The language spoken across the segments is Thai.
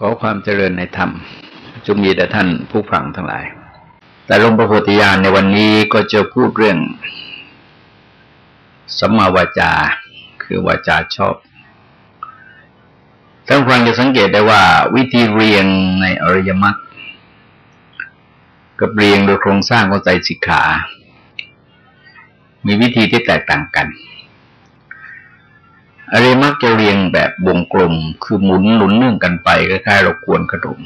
ขอความเจริญในธรรมจงมีแด่ท่านผู้ฟังทั้งหลาย แต่ลงประโพธิญาณในวันนี้ก็จะพูดเรื่องสัมมาวาจา คือวาจาชอบท่านฟังจะสังเกตได้ว่า วิธีเรียงในอริยมรรคกับเรียงโดยโครงสร้างของใจสิกขา มีวิธีที่แตกต่างกัน อริมักจะเรียงแบบวงกลม คือหมุนหนุนเนื่องกันไปคล้ายๆเรากวนขนม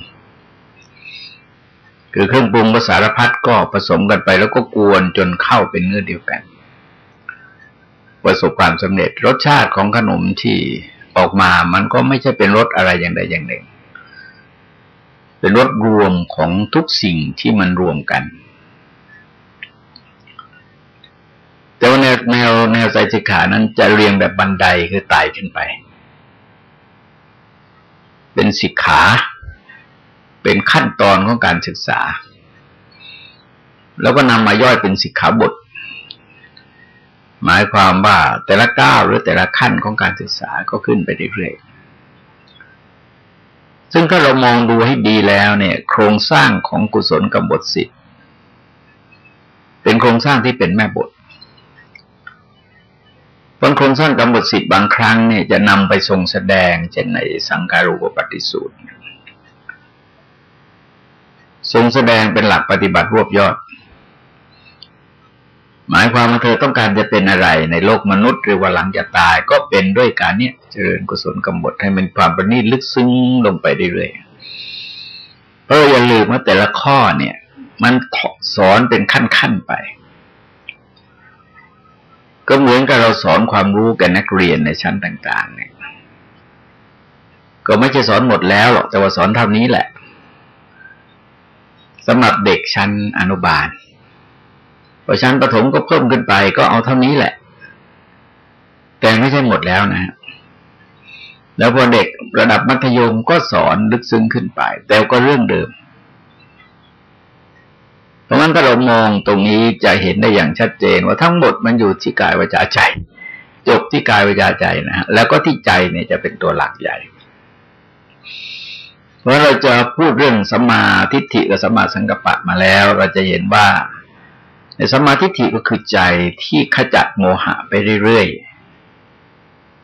คือเครื่องปรุงภาษารพัดก็ผสมกันไปแล้วก็กวนจนเข้าเป็นเนื้อเดียวกัน ประสบความสำเร็จรสชาติของขนมที่ออกมามันก็ไม่ใช่เป็นรสอะไรอย่างใดอย่างหนึ่ง เป็นรสรวมของทุกสิ่งที่มันรวมกัน แต่ว่าแนวแนวแนวใจสิกขานั้นจะเรียงแบบบันไดคือไต่ขึ้นไป เป็นสิกขา เป็นขั้นตอนของการศึกษา แล้วก็นำมาย่อยเป็นสิกขาบท หมายความว่าแต่ละก้าวหรือแต่ละขั้นของการศึกษาก็ขึ้นไปเรื่อยๆซึ่งถ้าเรามองดูให้ดีแล้วเนี่ย โครงสร้างของกุศลกับบทสิทธิ์เป็นโครงสร้างที่เป็นแม่บท บางครงสร้างกรรมบทสิทธิ์บางครั้งเนี่ยจะนำไปทรงแสดงเช่นในสังการูปปฏิสูตรทรงแสดงเป็นหลักปฏิบัติรวบยอด หมายความว่าเธอต้องการจะเป็นอะไร ในโลกมนุษย์หรือว่าหลังจะตายก็เป็นด้วยการเนี้ยเจริญกุศลกรรมบทให้มันความประณีตลึกซึ้งลงไปเรื่อยๆเพราะอย่าลืมว่าแต่ละข้อเนี่ย มันสอนเป็นขั้นๆไป ก็เหมือนกับเราสอนความรู้แก่นักเรียนในชั้นต่าง ๆ เนี่ย ก็ไม่ใช่สอนหมดแล้วหรอกแต่ว่าสอนเท่านี้แหละสำหรับเด็กชั้นอนุบาลพอชั้นประถมก็เพิ่มขึ้นไป ก็เอาเท่านี้แหละ แต่ไม่ใช่หมดแล้วนะแล้วพอเด็กระดับมัธยมก็สอนลึกซึ้งขึ้นไป แต่ก็เรื่องเดิม ราะงั้นถ้าเรามองตรงนี้จะเห็นได้อย่างชัดเจน ว่าทั้งหมดมันอยู่ที่กายวาจาใจ จบที่กายวาจาใจนะฮะแล้วก็ที่ใจเนี่ยจะเป็นตัวหลักใหญ่เพราะเราจะพูดเรื่องสัมมาทิฏฐิกับสัมมาสังกัปปะมาแล้ว เราจะเห็นว่า ในสัมมาทิฏฐิก็คือใจที่ขจัดโมหะไปเรื่อย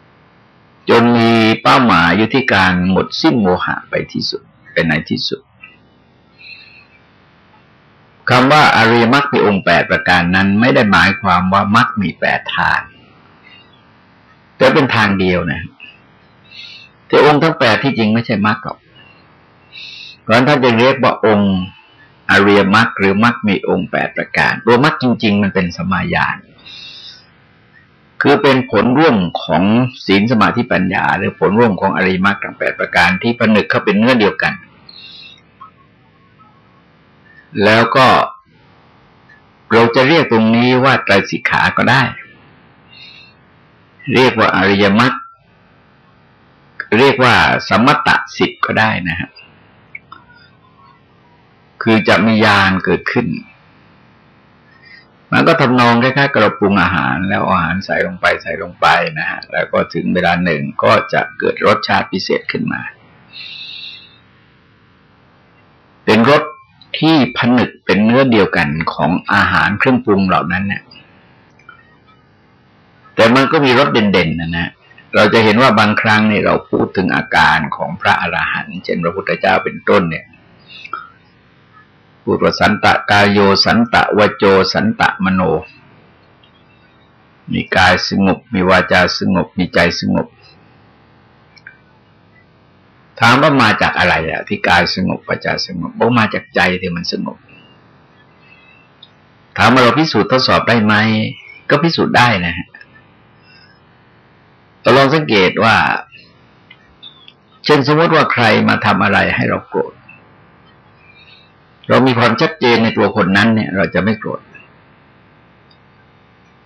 ๆจนมีเป้าหมายอยู่ที่การหมดสิ้นโมหะไปที่สุดเป็นในที่สุด คำว่าอริยมรรคมีองค์แปดประการนั้น ไม่ได้หมายความว่ามรรคมีแปดทาง แต่เป็นทางเดียวนะแต่องค์ทั้งแปดที่จริงไม่ใช่มรรคหรอกเพราะฉะนั้นถ้าจะเรียกว่าองค์อริยมรรคหรือมรรคมีองค์แปดประการตัวมรรคจริง ๆ มันเป็นสมาญาณคือเป็นผลร่วมของศีลสมาธิปัญญา หรือผลร่วมของอริยมรรคทั้งแปดประการที่ผนึกเข้าเป็นเนื้อเดียวกัน แล้วก็เราจะเรียกตรงนี้ว่าไตรสิกขาก็ได้ เรียกว่าอริยมรรคเรียกว่าสมตะสิบก็ได้นะฮะคือจะมียานเกิดขึ้น มันก็ทำนองคล้ายๆกระปรุงอาหาร แล้วอาหารใส่ลงไปใส่ลงไปนะฮะแล้วก็ถึงเวลาหนึ่งก็จะเกิดรสชาติพิเศษขึ้นมา เป็นรส ที่ผนึกเป็นเนื้อเดียวกันของอาหารเครื่องปรุงเหล่านั้นเนี่ยแต่มันก็มีรสเด่นๆนะนะเราจะเห็นว่าบางครั้งเนี่ยเราพูดถึงอาการของพระอรหันต์เช่นพระพุทธเจ้าเป็นต้นเนี่ยพูดว่าสันตะกายโยสันตะวโจสันตะมโน มีกายสงบ มีวาจาสงบ มีใจสงบ ถามว่ามาจากอะไรอะที่กายสงบปัจจาสงบบอกมาจากใจที่มันสงบ ถามว่าเราพิสูจน์ทดสอบได้ไหม ก็พิสูจน์ได้นะฮะเราลองสังเกตว่า เช่นสมมติว่าใครมาทำอะไรให้เราโกรธ เรามีความชัดเจนในตัวคนนั้นเนี่ย เราจะไม่โกรธ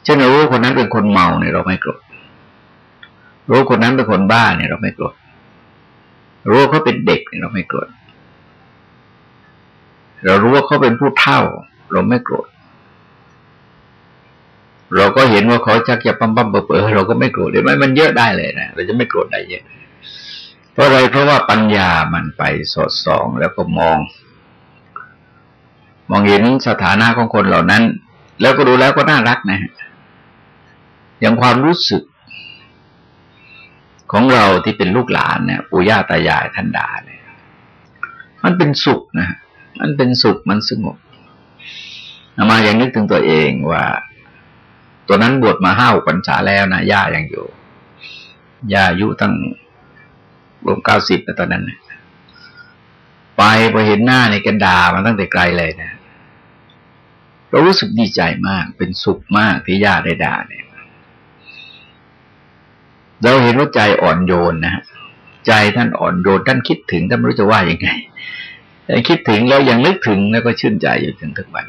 เช่นเรารู้คนนั้นเป็นคนเมาเนี่ยเราไม่โกรธ รู้คนนั้นเป็นคนบ้าเนี่ยเราไม่โกรธ รู้ว่าเขาเป็นเด็กเราไม่โกรธ เรารู้ว่าเขาเป็นผู้เฒ่า เราไม่โกรธ เราก็เห็นว่าเขาชักจะปั๊มปั๊มเปิดเราก็ไม่โกรธเดี๋ยวมันเยอะได้เลยนะเราจะไม่โกรธได้เยอะเพราะอะไรเพราะว่าปัญญามันไปสอดส่องแล้วก็มอง มองเห็นสถานะของคนเหล่านั้น แล้วก็ดูแล้วก็น่ารักนะอย่างความรู้สึก ของเราที่เป็นลูกหลานเนี่ยปู่ย่าตายายท่านด่าเนี่ยมันเป็นสุขนะมันเป็นสุขมันสงบมาอย่างนึกถึงตัวเองว่า ตัวนั้นบวชมาห้าปัญษาแล้วนะย่ายังอยู่ย่าอายุตั้งรวมเก้าสิบตอนนั้นนะไปพอเห็นหน้าในกันดามาตั้งแต่ไกลเลยนะเรารู้สึกดีใจมาก เป็นสุขมากที่ย่าได้ด่าเนี่ย เราเห็นว่าใจอ่อนโยนนะฮะใจท่านอ่อนโยนท่านคิดถึงท่านไม่รู้จะว่ายังไงแต่คิดถึงแล้วยังนึกถึงแล้วก็ชื่นใจอยู่ถึงทุกวัน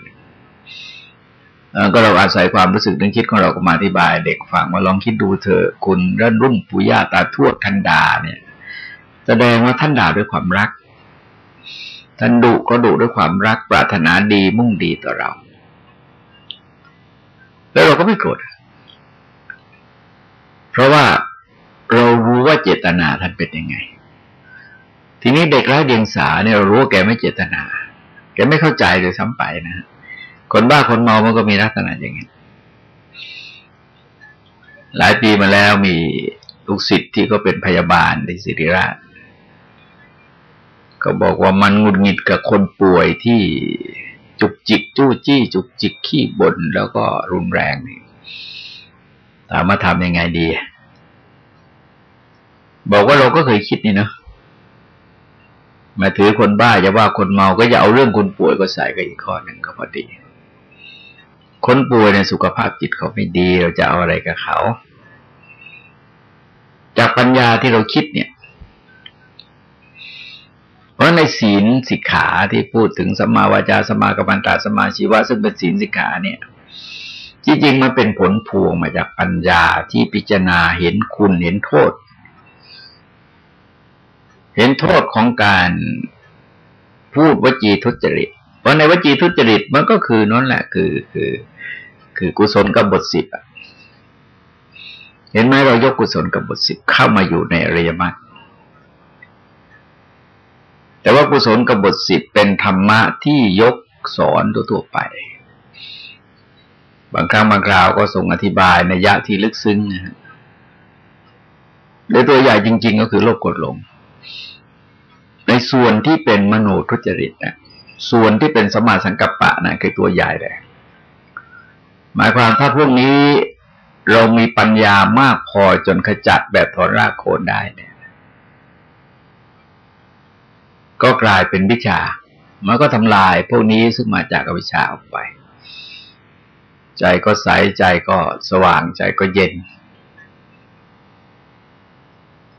ก็เราอาศัยความรู้สึกนึกคิดของเราก็มาอธิบาย เด็กฟังว่าลองคิดดูเถอะคุณรุ่นรุ่นปู่ย่าตาทวดท่านด่าเนี่ย แสดงว่าท่านด่าด้วยความรัก ท่านดุก็ดุด้วยความรัก ปรารถนาดีมุ่งดีต่อเรา แล้วเราก็ไม่โกรธเพราะว่า เรารู้ว่าเจตนาท่านเป็นยังไง ทีนี้เด็กไร้เดียงสาเนี่ยเรารู้ว่าแกไม่เจตนา แกไม่เข้าใจเลยซ้ำไปนะ คนบ้าคนเมามันก็มีลักษณะอย่างนี้หลายปีมาแล้วมีลูกศิษย์ที่ก็เป็นพยาบาลในศิริราช ก็บอกว่ามันงุดหงิดกับคนป่วยที่จุกจิกจู้จี้ จุกจิกขี้บ่นแล้วก็รุนแรงนี่ถามมาทำยังไงดี บอกว่าเราก็เคยคิดนี่นะมาถือคนบ้าจะว่าคนเมาก็จะเอาเรื่องคนป่วยก็ใส่กับอีกข้อหนึ่งก็พอดี คนป่วยในสุขภาพจิตเขาไม่ดี เราจะเอาอะไรกับเขา จากปัญญาที่เราคิดเนี่ย เพราะในศีลสิกขาที่พูดถึงสมาวาจาสมากัมมันตาสมาชีวะซึ่งเป็นศีลสิกขาเนี่ยจริงๆมันเป็นผลพวงมาจากปัญญาที่พิจารณาเห็นคุณเห็นโทษ เห็นโทษของการพูดวจีทุจริต เพราะในวจีทุจริตมันก็คือนั่นแหละ คือคือ คือกุศลกับบทสิบเห็นไหมเรายกกุศลกับบทสิบเข้ามาอยู่ในอริยมรรคแต่ว่ากุศลกับบทสิบเป็นธรรมะที่ยกสอนทั่วไป บางครั้งบางคราวก็ส่งอธิบายในยะที่ลึกซึ้งนะฮะโดยตัวใหญ่จริง ๆ ก็คือโลกกดลง ในส่วนที่เป็นมโนทุจริตนะส่วนที่เป็นสมาสังกัปปะนะคือตัวใหญ่เลยหมายความถ้าพวกนี้เรามีปัญญามากพอจนขจัดแบบถอนรากโคนได้เนี่ย ก็กลายเป็นวิชา มันก็ทำลายพวกนี้ซึ่งมาจากอวิชชาออกไป ใจก็ใสใจก็สว่างใจก็เย็น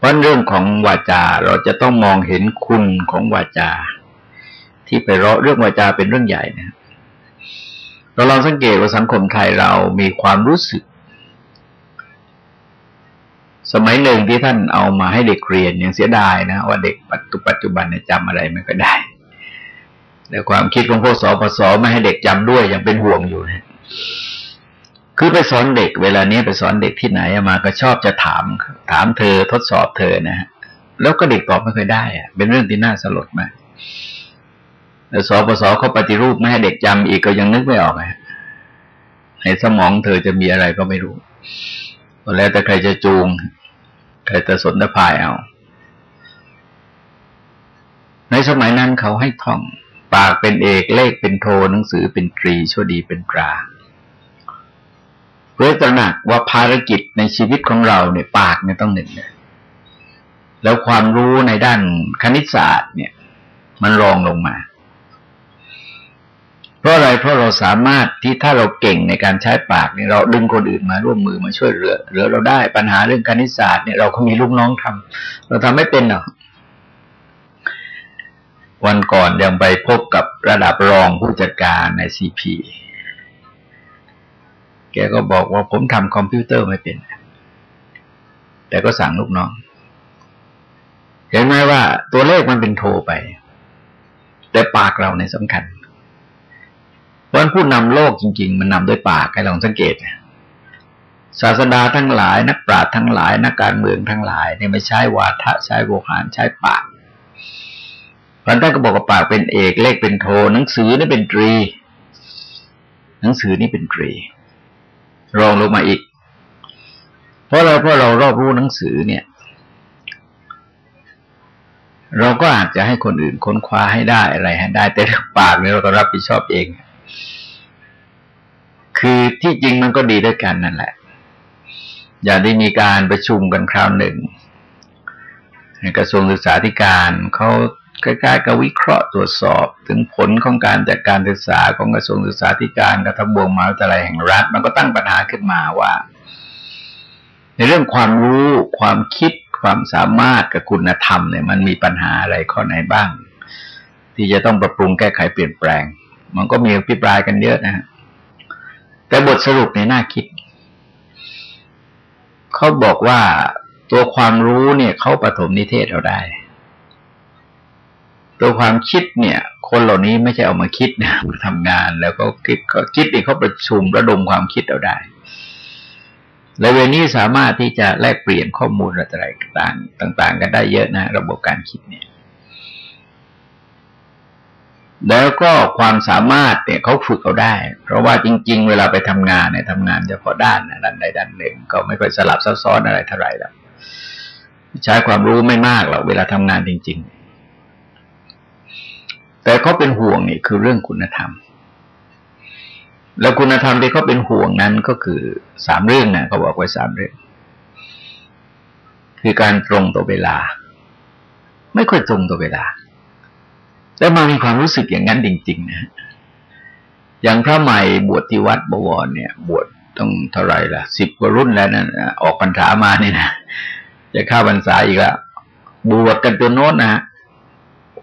เพราะเรื่องของวาจาเราจะต้องมองเห็นคุณของวาจา ที่ไปเราะเรื่องวาจาเป็นเรื่องใหญ่นะเราลองสังเกตว่าสังคมไทยเรามีความรู้สึก สมัยหนึ่งที่ท่านเอามาให้เด็กเรียนยังเสียดายนะว่าเด็กปัจจุบันจำอะไรไม่ก็ได้แต่ความคิดของพวกสปสไม่ให้เด็กจำด้วยยังเป็นห่วงอยู่นะ คือไปสอนเด็ก เวลานี้ไปสอนเด็กที่ไหนมาก็ชอบจะถาม ถามเธอทดสอบเธอนะฮะแล้วก็เด็กตอบไม่เคยได้อะเป็นเรื่องที่น่าสลดมากแล้วสปสเขาปฏิรูปไม่ให้เด็กจำอีกก็ยังนึกไม่ออกไงในสมองเธอจะมีอะไรก็ไม่รู้แล้วแต่ใครจะจูง ใครจะสนทภายเอา ในสมัยนั้นเขาให้ท่อง ปากเป็นเอกเลขเป็นโทหนังสือเป็นตรีชั่วดีเป็นตรา เพื่อตระหนักว่าภารกิจในชีวิตของเราเนี่ยปากเนี่ยต้องหนึ่งเนี่ยแล้วความรู้ในด้านคณิตศาสตร์เนี่ย มันรองลงมา เพราะอะไรเพราะเราสามารถที่ถ้าเราเก่งในการใช้ปากเนี่ยเราดึงคนอื่นมาร่วมมือมาช่วยเหลือเหลือเราได้ปัญหาเรื่องคณิตศาสตร์เนี่ยเราก็มีลูกน้องทำเราทำไม่เป็นหรอกวันก่อนยังไปพบกับระดับรองผู้จัดการในซีพี แกก็บอกว่าผมทำคอมพิวเตอร์ไม่เป็น แต่ก็สั่งลูกน้อง เห็นไหมว่าตัวเลขมันเป็นโทรไป แต่ปากเราในสำคัญ เพราะผู้นำโลกจริง ๆ มันนำด้วยปากให้ลองสังเกต ศาสดาทั้งหลาย นักปราชญ์ทั้งหลาย นักการเมืองทั้งหลายเนี่ยไม่ใช้วาทะใช้โวหารใช้ปากพระท่านก็บอกว่าปากเป็นเอกเลขเป็นโท หนังสือนี่เป็นตรี หนังสือนี่เป็นตรี รองลงมาอีก เพราะอะไรเพราะเรารอบรู้หนังสือเนี่ย เราก็อาจจะให้คนอื่นค้นคว้าให้ได้อะไรให้ได้ แต่เรื่องปากเนี่ยเราก็รับผิดชอบเอง คือที่จริงมันก็ดีด้วยกันนั่นแหละ อย่าได้มีการประชุมกันคราวหนึ่งกระทรวงศึกษาธิการเขา ใกล้ๆกับวิเคราะห์ตรวจสอบถึงผลของการจัดการศึกษาของกระทรวงศึกษาธิการกับทบวงมหาวิทยาลัยแห่งรัฐ มันก็ตั้งปัญหาขึ้นมาว่า ในเรื่องความรู้ความคิดความสามารถกับคุณธรรมเนี่ยมันมีปัญหาอะไรข้อไหนบ้าง ที่จะต้องปรับปรุงแก้ไขเปลี่ยนแปลง มันก็มีอภิปรายกันเยอะนะฮะแต่บทสรุปในหน่าคิด เขาบอกว่าตัวความรู้เนี่ยเขาปฐมนิเทศเราได้ ตัวความคิดเนี่ย คนเหล่านี้ไม่ใช่เอามาคิดนะมาทำงานแล้วก็คิดก็คิดเองเขาประชุมระดมความคิดเราได้และเวนี้สามารถที่จะแลกเปลี่ยนข้อมูลอะไรต่างต่างๆ กันได้เยอะนะ ระบบการคิดเนี่ย แล้วก็ความสามารถเนี่ยเขาฝึกเอาได้ เพราะว่าจริง ๆ เวลาไปทำงานเนี่ยทำงานเฉพาะด้านนะด้านใดด้านหนึ่ง ก็ไม่ค่อยสลับซับซ้อนอะไรเท่าไหร่แล้วใช้ความรู้ไม่มากหรอกเวลาทำงานจริง ๆ แต่เขาเป็นห่วงนี่คือเรื่องคุณธรรม แล้วคุณธรรมที่เขาเป็นห่วงนั้นก็คือสามเรื่องนะเขาบอกไว้สามเรื่อง คือการตรงต่อเวลา ไม่ค่อยตรงต่อเวลาแล้มามีความรู้สึกอย่างนั้นจริง ๆ นะ อย่างพระใหม่บวชที่วัดบวรเนี่ย บวชต้องเท่าไรล่ะสิบกว่ารุ่นแล้วนะออกพรรษามาเนี่ยนะจะเข้าพรรษาอีกแล้วบวชกันตัวโน้นนะ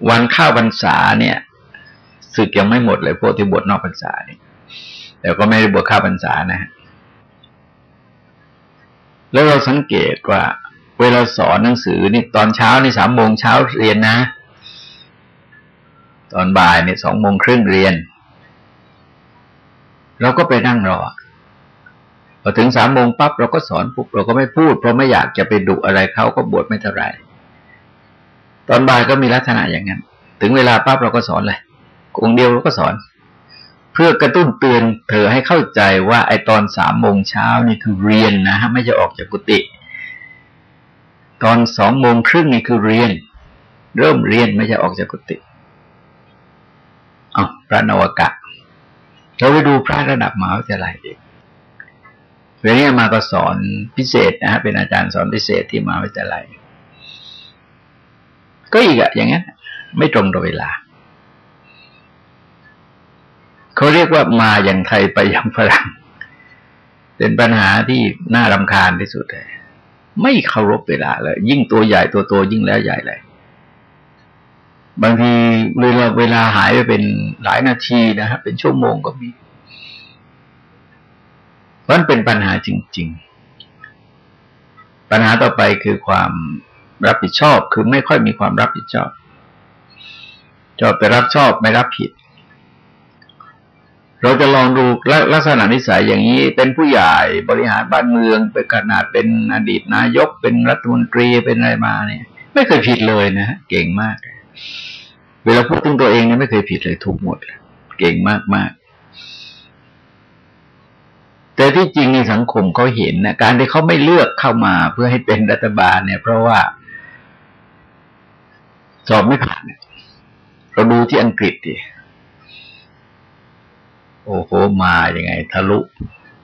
วันข้าพรรษาเนี่ยศึกยังไม่หมดเลยพวกที่บวชนอกพรรษาเนี่ยแต่ก็ไม่ได้บวชข้าพรรษานะแล้วเราสังเกตว่า เวลาสอนหนังสือนี่ตอนเช้านี่สามโมงเช้าเรียนนะ ตอนบ่ายเนี่ยสองโมงครึ่งเรียน เราก็ไปนั่งรอพอถึงสามโมงปั๊บเราก็สอนปุ๊บเราก็ไม่พูด เพราะไม่อยากจะไปดุอะไรเขาก็บวชไม่เท่าไหร่ ตอนบ่ายก็มีลักษณะอย่างนั้น ถึงเวลาปั๊บเราก็สอนเลยองเดียวเราก็สอน เพื่อกระตุ้นเตือนเธอให้เข้าใจว่าไอตอนสามโมงเช้านี่คือเรียนนะฮะไม่จะออกจากกุฏิตอนสองโมงครึ่งนี่คือเรียน เริ่มเรียนไม่จะออกจากกุฏิอ๋อพระนวกะเราไปดูพระระดับมหาวิทยาลัยเองเวลานี้มาก็สอนพิเศษนะฮะเป็นอาจารย์สอนพิเศษที่มหาวิทยาลัย ก็อีกอะอย่างนั้นไม่ตรงต่อเวลาเขาเรียกว่ามาอย่างไทยไปอย่างฝรั่ง เป็นปัญหาที่น่ารำคาญที่สุดเลยไม่เคารพเวลาเลย ยิ่งตัวใหญ่ตัวโตยิ่งแล้วใหญ่เลย บางทีเวลาเวลาหายไปเป็นหลายนาทีนะฮะเป็นชั่วโมงก็มีมันเป็นปัญหาจริง ๆ ปัญหาต่อไปคือความ รับผิดชอบ คือไม่ค่อยมีความรับผิดชอบ ชอบแต่รับชอบไม่รับผิด เราจะลองดูลักษณะนิสัยอย่างนี้ เป็นผู้ใหญ่บริหารบ้านเมืองเป็นขนาดเป็นอดีตนายกเป็นรัฐมนตรีเป็นอะไรมาเนี่ย ไม่เคยผิดเลยนะเก่งมาก เวลาพูดถึงตัวเองเนี่ยไม่เคยผิดเลยถูกหมดเก่งมากมากแต่ที่จริงในสังคมเขาเห็นนะการที่เขาไม่เลือกเข้ามาเพื่อให้เป็นรัฐบาลเนี่ย เพราะว่า สอบไม่ผ่านเราดูที่อังกฤษดิโอ้โหมาอย่างไง ทะลุ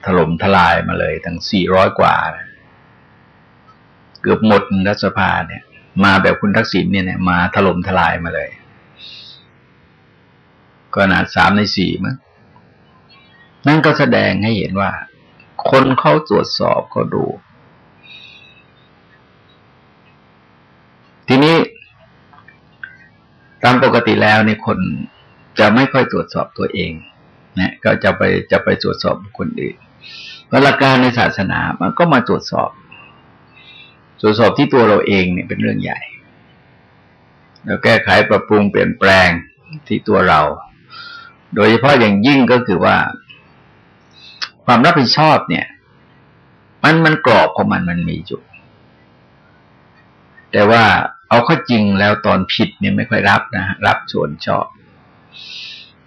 ถล่มทลายมาเลย ทั้งสี่ร้อยกว่า เกือบหมดรัฐสภาเนี่ย มาแบบคุณทักษิณเนี่ยมาถล่มทลายมาเลย ก็นาดสามในสี่มั้งนั่นก็แสดงให้เห็นว่า คนเขาตรวจสอบเขาดู ทีนี้ ตามปกติแล้วในคนจะไม่ค่อยตรวจสอบตัวเองนะก็จะไปจะไปตรวจสอบคนอื่นเพราะหลักการในศาสนามันก็มาตรวจสอบ ตรวจสอบที่ตัวเราเองเนี่ยเป็นเรื่องใหญ่แล้วแก้ไขปรับปรุงเปลี่ยนแปลงที่ตัวเรา โดยเฉพาะอย่างยิ่งก็คือว่า ความรับผิดชอบเนี่ย มันมันกรอบของมันมันมีอยู่ แต่ว่า เอาข้อจริงแล้วตอนผิดเนี่ยไม่ค่อยรับนะรับส่วนชอบ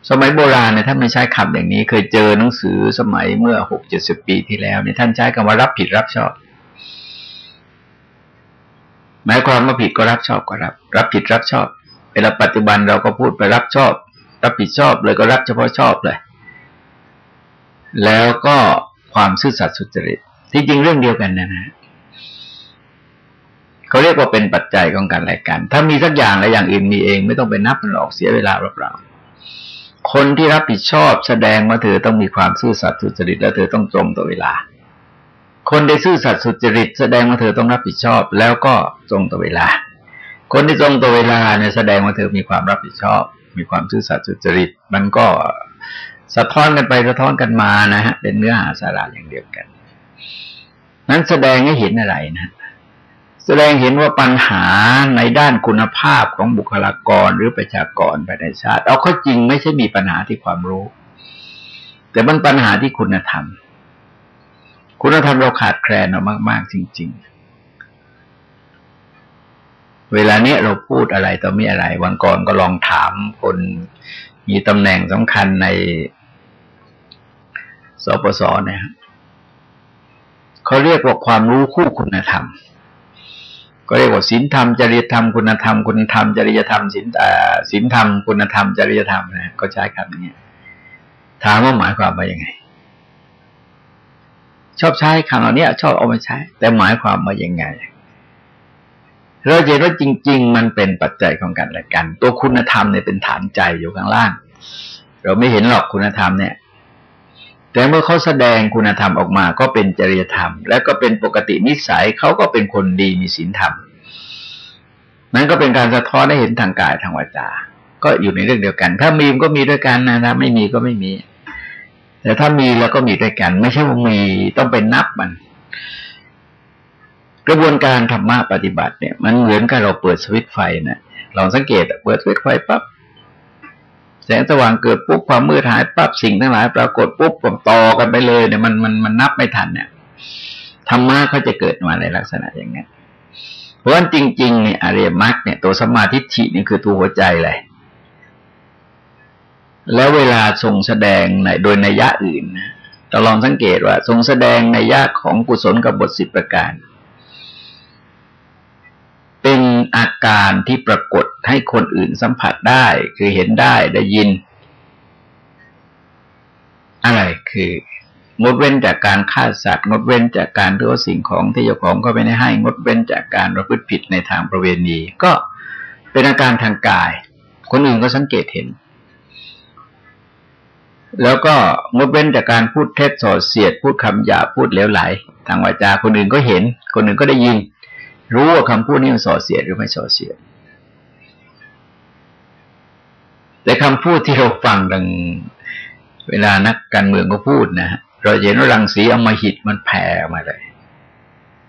สมัยโบราณเนี่ยท่านไม่ใช้คำอย่างนี้ เคยเจอหนังสือสมัยเมื่อหกเจ็ดสิบปีที่แล้วเนี่ยท่านใช้คำว่ารับผิดรับชอบหมายความว่าผิดก็รับชอบก็รับ รับผิดรับชอบเวลาปัจจุบันเราก็พูดไปรับชอบ รับผิดชอบเลยก็รับเฉพาะชอบเลย แล้วก็ความซื่อสัตย์สุจริตที่จริงเรื่องเดียวกันนะนะ เขาเรียกว่าเป็นปัจจัยของการรายการ ถ้ามีสักอย่างและอย่างอื่นมีเอง ไม่ต้องไปนับมันหรอกเสียเวลาเปล่าๆคนที่รับผิดชอบแสดงว่าเธอต้องมีความซื่อสัตย์สุจริตและเธอต้องตรงต่อเวลา คนที่ซื่อสัตย์สุจริต แสดงว่าเธอต้องรับผิดชอบ แล้วก็ตรงต่อเวลา คนที่ตรงต่อเวลาเนี่ยแสดงว่าเธอมีความรับผิดชอบ มีความซื่อสัตย์สุจริต มันก็สะท้อนกันไปสะท้อนกันมานะฮะเป็นเนื้อหาสาระอย่างเดียวกัน นั้นแสดงให้เห็นอะไรนะ แสดงเห็นว่าปัญหาในด้านคุณภาพของบุคลากรหรือประชากรภายในชาติ เอาข้อจริงไม่ใช่มีปัญหาที่ความรู้ แต่มันปัญหาที่คุณธรรม คุณธรรมเราขาดแคลนเรามาก ๆ จริง ๆ เวลาเนี้ยเราพูดอะไรต่อมีอะไร วันก่อนก็ลองถามคนมีตำแหน่งสำคัญในสปสเนี่ยเขาเรียกว่าความรู้คู่คุณธรรม ก็เรียกว่าศีลธรรมจริยธรรมคุณธรรมคุณธรรมจริยธรรมศีลศีลธรรมคุณธรรมจริยธรรมนะก็ใช้คำนี้ถามว่าหมายความว่ายังไง ชอบใช้คำเหล่านี้ชอบเอามาใช้ แต่หมายความว่ายังไงเราเห็นว่าจริง ๆ มันเป็นปัจจัยของกันและกัน ตัวคุณธรรมเนี่ยเป็นฐานใจอยู่ข้างล่าง เราไม่เห็นหรอกคุณธรรมเนี่ย แต่เมื่อเขาแสดงคุณธรรมออกมาก็เป็นจริยธรรม และก็เป็นปกตินิสัยเขาก็เป็นคนดีมีศีลธรรมนั้นก็เป็นการสะท้อนให้เห็นทางกายทางวาจา ก็อยู่ในเรื่องเดียวกัน ถ้ามีก็มีด้วยกันนะถ้าไม่มีก็ไม่มี แต่ถ้ามีแล้วก็มีด้วยกัน ไม่ใช่ว่ามีต้องไปนับมัน กระบวนการธรรมะปฏิบัติเนี่ย มันเหมือนกับเราเปิดสวิตไฟนะลองสังเกตเปิดสวิตไฟปั๊บ แสงสว่างเกิดปุ๊บความมืดหายปั๊บสิ่งทั้งหลาย ปรากฏปุ๊บต่อกันไปเลยเนี่ยมันมันมันนับไม่ทันเนี่ยธรรมะเขาจะเกิดมาในลักษณะอย่างนี้เพราะฉะนั้นจริงๆเนี่ยอริยมรรคเนี่ยตัวสมาธิินี่คือตัวหัวใจเลยแล้วเวลาทรงแสดงในโดยนัยยะอื่นนะตลองสังเกตว่า ทรงแสดงในยะของกุศลกับบทสิบประการ เป็น อาการที่ปรากฏให้คนอื่นสัมผัสได้ คือเห็นได้ได้ยิน อะไรคืองดเว้นจากการฆ่าสัตว์ งดเว้นจากการถือสิ่งของที่เจ้าของก็ไม่ได้ให้ งดเว้นจากการประพฤติผิดในทางประเวณี ก็เป็นอาการทางกาย คนอื่นก็สังเกตเห็น แล้วก็งดเว้นจากการพูดเท็จส่อเสียด พูดคำหยาพูดเลวไหล ทางวาจาคนอื่นก็เห็น คนอื่นก็ได้ยิน รู้ว่าคำพูดนี้มันส่อเสียดหรือไม่ส่อเสียด แต่คำพูดที่เราฟังดังเวลานักการเมืองก็พูดนะฮะเราเห็นว่ารังสีอมหิตมันแผ่มาเลย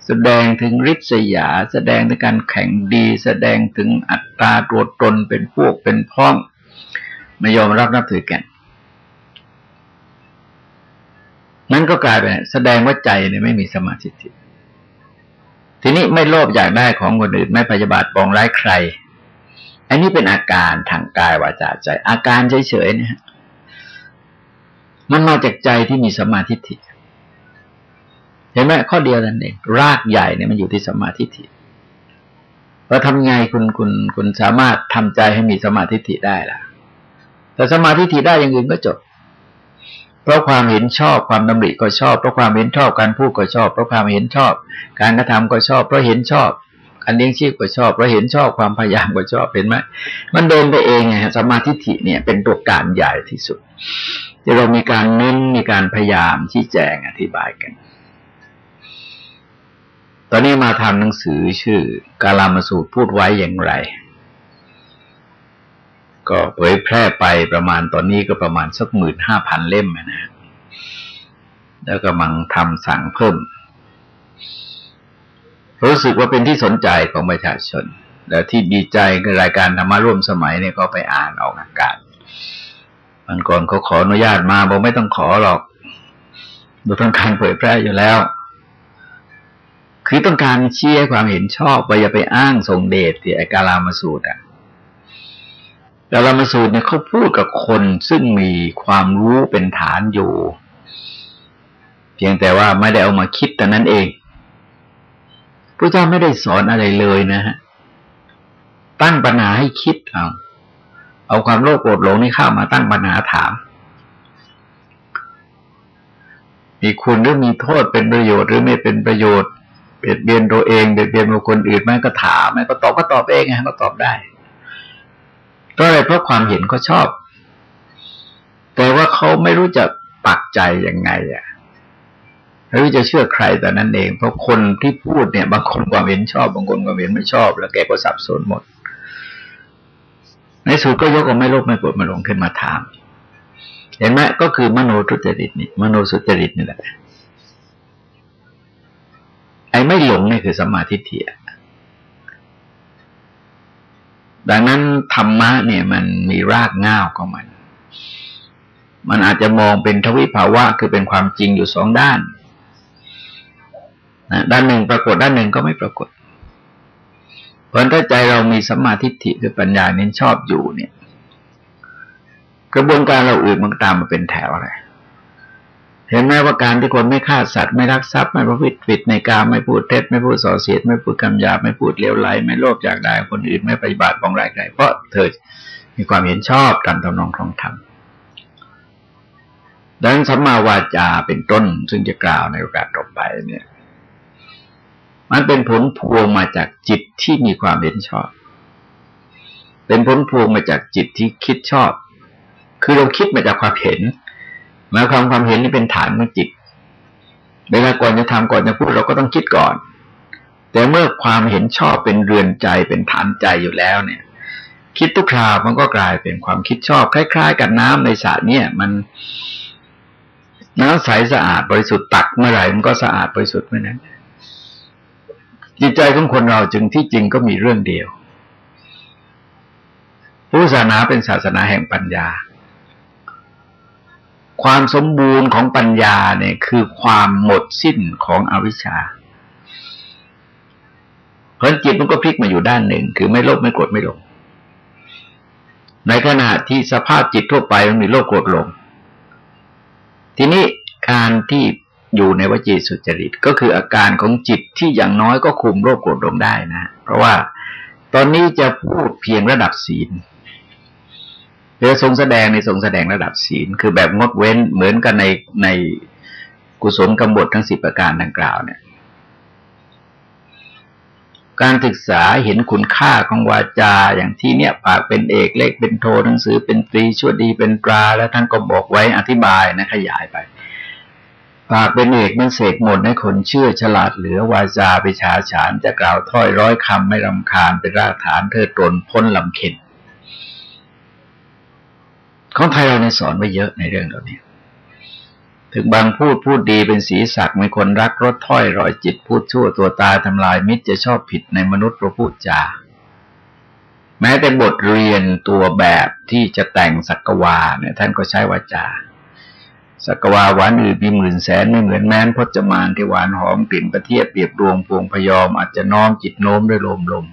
แสดงถึงฤทธิ์สยา แสดงถึงการแข่งดี แสดงถึงอัตราตัวตนเป็นพวกเป็นพ้อง ไม่ยอมรับนับถือกันนั่นก็กลายเป็นแสดงว่าใจเนี่ยไม่มีสมาธิ ทีนี้ไม่โลภอยากได้ของคนอื่นไม่พยาบาทปองร้ายใคร อันนี้เป็นอาการทางกายวาจาใจ อาการเฉยๆเนี่ยมันมาจากใจที่มีสมาธิิเห็นไหมข้อเดียวนั่นเองรากใหญ่เนี่ยมันอยู่ที่สมาธิิเราทำไงคุณคุณคุณสามารถทำใจให้มีสมาธิิได้ล่ะ แต่สมาธิิได้อย่างอื่นก็จบ ราะความเห็นชอบความดำริก็ชอบเพราะความเห็นชอบการพูดก็ชอบเพราะความเห็นชอบ การกระทำก็ชอบเพราะเห็นชอบการเลี้ยงชีพก็ชอบเพราะเห็นชอบความพยายามก็ชอบเห็นไหมมันเดินไปเองไงสมาธิิเนี่ยเป็นตัวการใหญ่ที่สุดที่เรามีการเน้นมีการพยายามชี้แจงอธิบายกัน ตอนนี้มาทำหนังสือชื่อกาลามสูตรพูดไว้อย่างไร ก็เผยแพร่ไปประมาณตอนนี้ก็ประมาณสักหมื่นห้าพันเล่มนะแล้วก็มังทำสั่งเพิ่ม รู้สึกว่าเป็นที่สนใจของประชาชน แล้วที่ดีใจกับรายการธรรมาร่วมสมัยเนี่ยก็ไปอ่านออกอากาศมันก่อนเขาขออนุญาตมาบอกไม่ต้องขอหรอกดูทางการเผยแพร่อยู่แล้ว คือต้องการเชียร์ความเห็นชอบว่าอย่าไปอ้างทรงเดชที่ไอกาลามาสูตรอะ กาลามาสูตรเนี่ยเขาพูดกับคนซึ่งมีความรู้เป็นฐานอยู่ เพียงแต่ว่าไม่ได้เอามาคิดแต่นั้นเองพระเจ้าไม่ได้สอนอะไรเลยนะฮะตั้งปัญหาให้คิดเอาเอาความโลภโกรธหลงนี่เข้ามาตั้งปัญหาถาม มีคุณหรือมีโทษเป็นประโยชน์หรือไม่เป็นประโยชน์เบียดเบียนตัวเองเบียดเบียนบุคคลอื่นไหมก็ถามไหมก็ตอบก็ตอบเองไงก็ตอบได้ ก็เลยเพราะความเห็นเขาชอบ แต่ว่าเขาไม่รู้จะปักใจยังไงอะไม่รู้จะเชื่อใครแต่นั้นเอง เพราะคนที่พูดเนี่ย บางคนความเห็นชอบ บางคนความเห็นไม่ชอบ แล้วแกก็สับสนหมด ในสุดก็ยกเอาไม่ลภไม่กรธไม่หลงขึ้นมาถาม เห็นไหมก็คือมโนทุจริตนี่มโนสุจริตนี่แหละไอ้ไม่หลงนี่คือสมาธิเทีย ดังนั้นธรรมะเนี่ยมันมีรากง่าวของมัน มันอาจจะมองเป็นทวิภาวะคือเป็นความจริงอยู่สองด้านนะด้านหนึ่งปรากฏด้านหนึ่งก็ไม่ปรากฏ เพราะถ้าใจเรามีสัมมาธิฏฐิคือปัญญาเน้นชอบอยู่เนี่ย กระบวนการเราอื่นมันตามมาเป็นแถวอะไร เห็นไหมว่าการที่คนไม่ฆ่าสัตว์ไม่รักทรัพย์ไม่ประพฤติผิดในการไม่พูดเท็จไม่พูดส่อเสียด ไม่พูดคำหยาบไม่พูดเลวไหล ไม่โลภอยากได้คนอื่นไม่ปฏิบัติบองรายใครเพราะเธอมีความเห็นชอบตามตำนองของธรรมดังนั้นสัมมาวาจาเป็นต้น ซึ่งจะกล่าวในโอกาสต่อไปเนี่ย มันเป็นผลพวงมาจากจิตที่มีความเห็นชอบ เป็นผลพวงมาจากจิตที่คิดชอบ คือเราคิดมาจากความเห็น หมายความความเห็นนี่เป็นฐานของจิตเวลาก่อนจะทำก่อนจะพูดเราก็ต้องคิดก่อน แต่เมื่อความเห็นชอบเป็นเรือนใจเป็นฐานใจอยู่แล้วเนี่ย คิดทุกคราวมันก็กลายเป็นความคิดชอบ คล้าย ๆ กับน้ำในสระเนี่ย มันน้ำใสสะอาดบริสุทธิ์ตักเมื่อไหร่มันก็สะอาดบริสุทธิ์เมื่อนั้นจิตใจของคนเราจึงที่จริงก็มีเรื่องเดียวผู้ศาสนาเป็นศาสนาแห่งปัญญา ความสมบูรณ์ของปัญญาเนี่ยคือความหมดสิ้นของอวิชชาเพราะจิตมันก็พลิกมาอยู่ด้านหนึ่ง คือไม่โลภไม่โกรธไม่หลง ในขณะที่สภาพจิตทั่วไปมันมีโลภโกรธหลง ทีนี้การที่อยู่ในวจีสุจริตก็คืออาการของจิตที่อย่างน้อยก็คุมโลภโกรธหลงได้นะ เพราะว่าตอนนี้จะพูดเพียงระดับศีล เรือทรงแสดงในทรงแสดงระดับศีล คือแบบงดเว้นเหมือนกันในในกุศลกำบททั้งสิบประการดังกล่าวเนี่ย การศึกษาเห็นคุณค่าของวาจาอย่างที่เนี่ย ปากเป็นเอกเลขเป็นโทหนังสือเป็นตรีชั่วดีเป็นปลาแล้วท่านก็บอกไว้อธิบายนะขยายไป ปากเป็นเอกมันเสกหมดให้คนเชื่อฉลาดเหลือวาจาไปชาฉานจะกล่าวถ้อยร้อยคำไม่รำคาญเป็นรากฐานเธอตนพ้นลำเข็น ของไทยเราในสอนไว้เยอะในเรื่องเหล่านี้ถึงบางพูดพูดดีเป็นสีสักมีคนรักรถถ้อยรอยจิตพูดชั่วตัวตาทำลายมิตรจะชอบผิดในมนุษย์ประพูดจาแม้แต่บทเรียนตัวแบบที่จะแต่งสักวาเนี่ยท่านก็ใช้วาจาสักวาหวานอื่นมีหมื่นแสนไม่เหมือนแม้นพจมานที่หวานหอมกลิ่นประเทียบเปรียบดวงพวงพยอมอาจจะน้อมจิตโน้มด้วยลมลม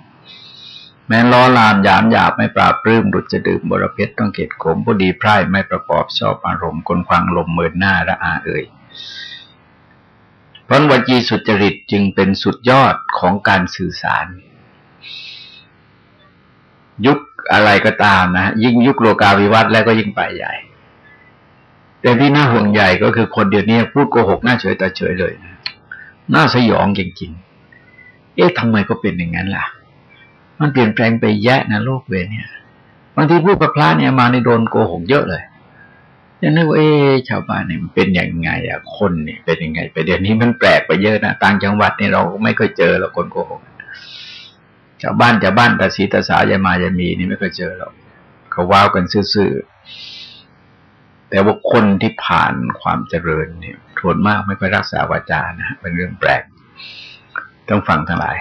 แม้ล้อลามยามหยาบไม่ปราบปลื้มดุจจะดื่มบรเพชรต้องเกตขมผู้ดีไพร่ไม่ประกอบชอบอารมณ์คนฟังลมเมินหน้าระอาเอ่ยพระวจีสุจริตจึงเป็นสุดยอดของการสื่อสาร ยุคอะไรก็ตามนะยิ่งยุคโลกาวิวัตแล้วก็ยิ่งไปใหญ่ แต่ที่น่าห่วงใหญ่ก็คือคนเดียวนี้พูดโกหกหน้าเฉยต่เฉยเลยนะน่าสยองจริงๆเอ๊ะทำไมก็เป็นอย่างนั้นล่ะ มันเปลี่ยนแปลงไปแยะนะโลกเวรเนี่ยบางทีพูดกับพระเนี่ยมาในโดนโกหกเยอะเลยยังนึกว่าเอ๊ชาวบ้านเนี่ยมันเป็นยังไงอะคนเนี่ยเป็นยังไงไปเดี๋ยวนี้มันแปลกไปเยอะนะต่างจังหวัดเนี่ยเราไม่เคยเจอหรอกคนโกหกชาวบ้านชาวบ้านตาสีตาสายายมายายมีนี่ไม่เคยเจอหรอกเขาว้าวกันซื่อๆแต่ว่าคนที่ผ่านความเจริญเนี่ยทวนมากไม่ค่อยรักษาวาจานะเป็นเรื่องแปลกต้องฟังทั้งหลาย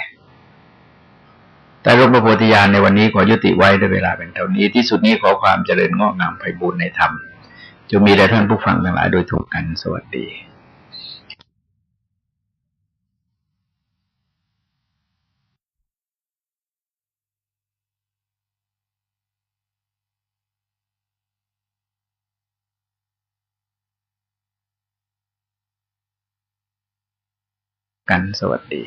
แต่ร่มพระโพธิญาณในวันนี้ขอยุติไว้ด้วยเวลาเป็นเท่านี้ที่สุดนี้ขอความเจริญงอกงามไพบูรณ์ในธรรมจะมีแด่ท่านผู้ฟังทั้งหลายโดยถูกกันสวัสดีกันสวัสดี